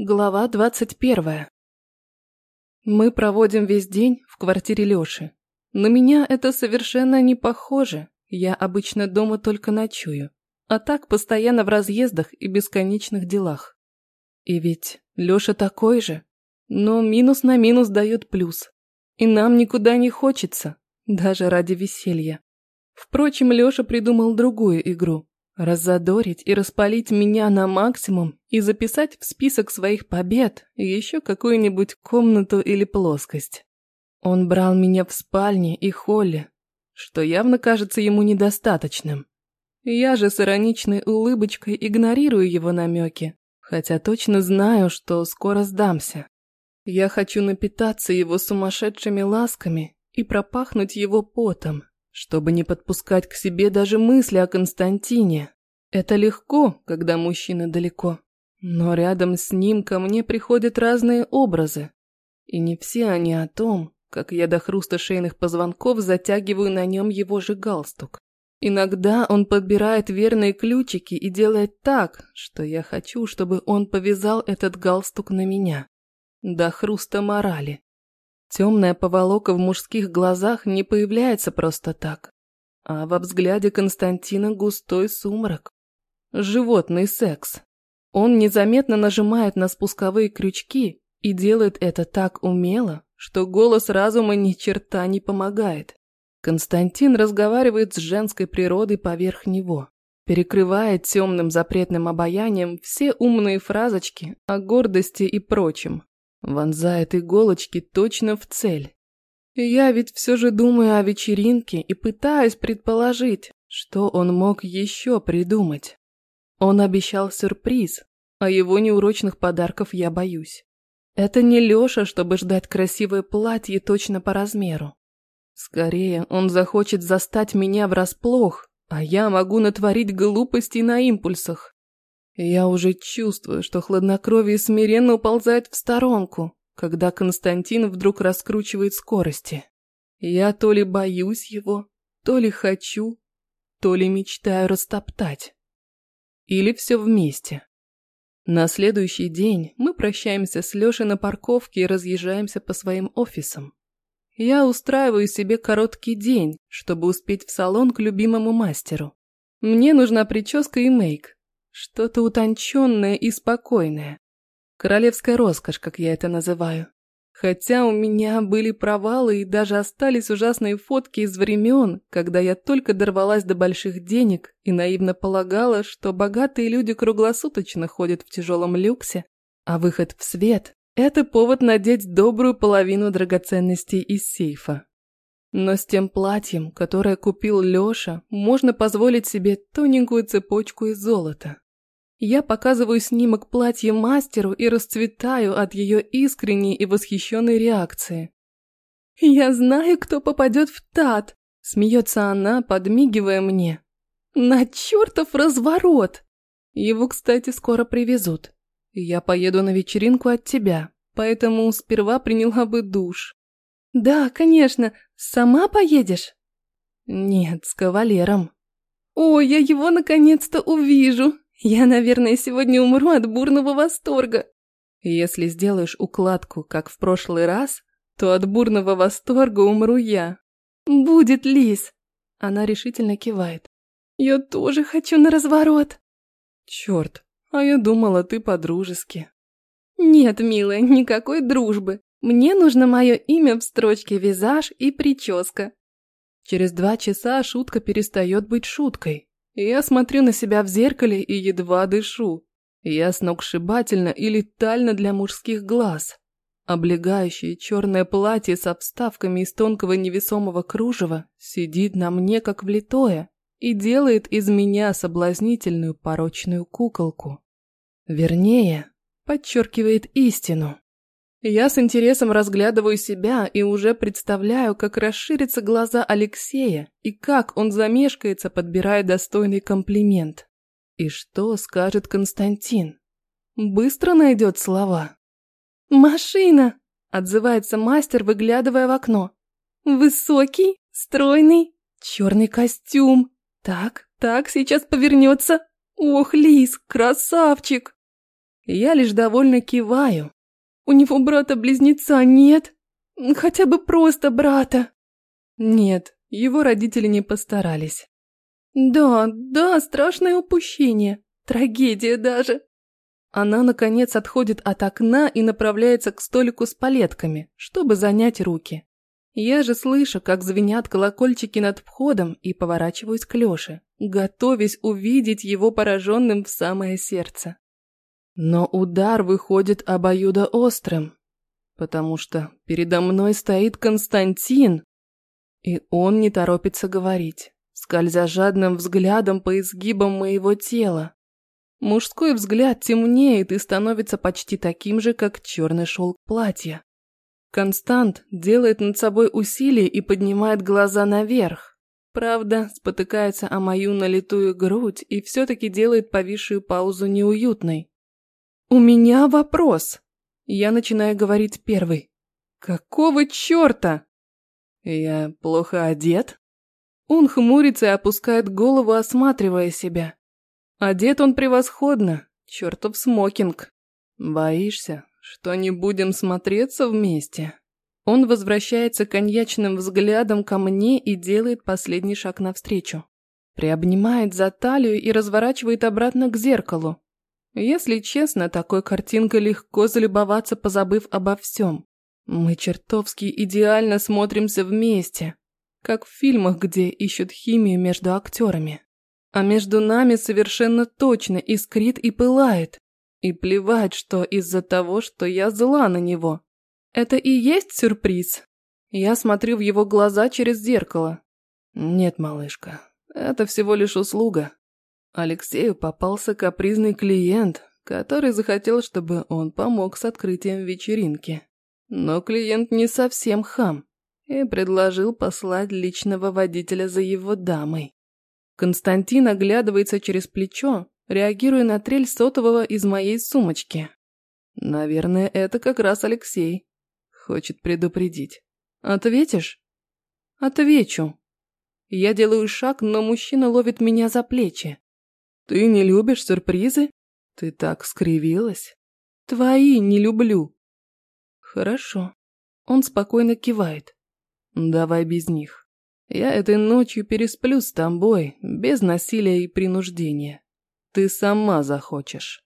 Глава двадцать первая. Мы проводим весь день в квартире Лёши. На меня это совершенно не похоже. Я обычно дома только ночую. А так постоянно в разъездах и бесконечных делах. И ведь Лёша такой же. Но минус на минус дает плюс. И нам никуда не хочется, даже ради веселья. Впрочем, Лёша придумал другую игру. Раззадорить и распалить меня на максимум и записать в список своих побед еще какую-нибудь комнату или плоскость. Он брал меня в спальне и холле, что явно кажется ему недостаточным. Я же с ироничной улыбочкой игнорирую его намеки, хотя точно знаю, что скоро сдамся. Я хочу напитаться его сумасшедшими ласками и пропахнуть его потом, чтобы не подпускать к себе даже мысли о Константине. Это легко, когда мужчина далеко, но рядом с ним ко мне приходят разные образы, и не все они о том, как я до хруста шейных позвонков затягиваю на нем его же галстук. Иногда он подбирает верные ключики и делает так, что я хочу, чтобы он повязал этот галстук на меня. До хруста морали. Темная поволока в мужских глазах не появляется просто так, а во взгляде Константина густой сумрак. Животный секс. Он незаметно нажимает на спусковые крючки и делает это так умело, что голос разума ни черта не помогает. Константин разговаривает с женской природой поверх него, перекрывает темным запретным обаянием все умные фразочки о гордости и прочем, Вонзает иголочки точно в цель. Я ведь все же думаю о вечеринке и пытаюсь предположить, что он мог еще придумать. Он обещал сюрприз, а его неурочных подарков я боюсь. Это не Леша, чтобы ждать красивое платье точно по размеру. Скорее, он захочет застать меня врасплох, а я могу натворить глупостей на импульсах. Я уже чувствую, что хладнокровие смиренно уползает в сторонку, когда Константин вдруг раскручивает скорости. Я то ли боюсь его, то ли хочу, то ли мечтаю растоптать. Или все вместе. На следующий день мы прощаемся с Лешей на парковке и разъезжаемся по своим офисам. Я устраиваю себе короткий день, чтобы успеть в салон к любимому мастеру. Мне нужна прическа и мейк, что-то утонченное и спокойное. Королевская роскошь, как я это называю. Хотя у меня были провалы и даже остались ужасные фотки из времен, когда я только дорвалась до больших денег и наивно полагала, что богатые люди круглосуточно ходят в тяжелом люксе, а выход в свет – это повод надеть добрую половину драгоценностей из сейфа. Но с тем платьем, которое купил Лёша, можно позволить себе тоненькую цепочку из золота. Я показываю снимок платья мастеру и расцветаю от ее искренней и восхищенной реакции. «Я знаю, кто попадет в ТАТ!» – смеется она, подмигивая мне. «На чертов разворот!» Его, кстати, скоро привезут. Я поеду на вечеринку от тебя, поэтому сперва приняла бы душ. «Да, конечно. Сама поедешь?» «Нет, с кавалером». «О, я его наконец-то увижу!» Я, наверное, сегодня умру от бурного восторга. Если сделаешь укладку, как в прошлый раз, то от бурного восторга умру я. Будет, Лис. Она решительно кивает. Я тоже хочу на разворот. Черт, а я думала, ты по-дружески. Нет, милая, никакой дружбы. Мне нужно мое имя в строчке «Визаж» и «Прическа». Через два часа шутка перестает быть шуткой. Я смотрю на себя в зеркале и едва дышу. Я сногсшибательно и летально для мужских глаз. Облегающее черное платье со вставками из тонкого невесомого кружева сидит на мне как влитое и делает из меня соблазнительную порочную куколку. Вернее, подчеркивает истину. Я с интересом разглядываю себя и уже представляю, как расширятся глаза Алексея и как он замешкается, подбирая достойный комплимент. И что скажет Константин? Быстро найдет слова. «Машина!» – отзывается мастер, выглядывая в окно. «Высокий, стройный, черный костюм. Так, так, сейчас повернется. Ох, Лис, красавчик!» Я лишь довольно киваю. У него брата-близнеца нет? Хотя бы просто брата. Нет, его родители не постарались. Да, да, страшное упущение. Трагедия даже. Она, наконец, отходит от окна и направляется к столику с палетками, чтобы занять руки. Я же слышу, как звенят колокольчики над входом и поворачиваюсь к Лёше, готовясь увидеть его пораженным в самое сердце. Но удар выходит обоюдоострым, потому что передо мной стоит Константин, и он не торопится говорить, скользя жадным взглядом по изгибам моего тела. Мужской взгляд темнеет и становится почти таким же, как черный шелк платья. Констант делает над собой усилие и поднимает глаза наверх. Правда, спотыкается о мою налитую грудь и все-таки делает повисшую паузу неуютной. «У меня вопрос!» Я начинаю говорить первый. «Какого черта?» «Я плохо одет?» Он хмурится и опускает голову, осматривая себя. Одет он превосходно, чертов смокинг. Боишься, что не будем смотреться вместе? Он возвращается коньячным взглядом ко мне и делает последний шаг навстречу. Приобнимает за талию и разворачивает обратно к зеркалу. Если честно, такой картинкой легко залюбоваться, позабыв обо всем. Мы чертовски идеально смотримся вместе, как в фильмах, где ищут химию между актерами. А между нами совершенно точно искрит и пылает. И плевать, что из-за того, что я зла на него. Это и есть сюрприз. Я смотрю в его глаза через зеркало. Нет, малышка, это всего лишь услуга. Алексею попался капризный клиент, который захотел, чтобы он помог с открытием вечеринки. Но клиент не совсем хам и предложил послать личного водителя за его дамой. Константин оглядывается через плечо, реагируя на трель сотового из моей сумочки. Наверное, это как раз Алексей. Хочет предупредить. Ответишь? Отвечу. Я делаю шаг, но мужчина ловит меня за плечи. Ты не любишь сюрпризы? Ты так скривилась. Твои не люблю. Хорошо. Он спокойно кивает. Давай без них. Я этой ночью пересплю с тобой, без насилия и принуждения. Ты сама захочешь.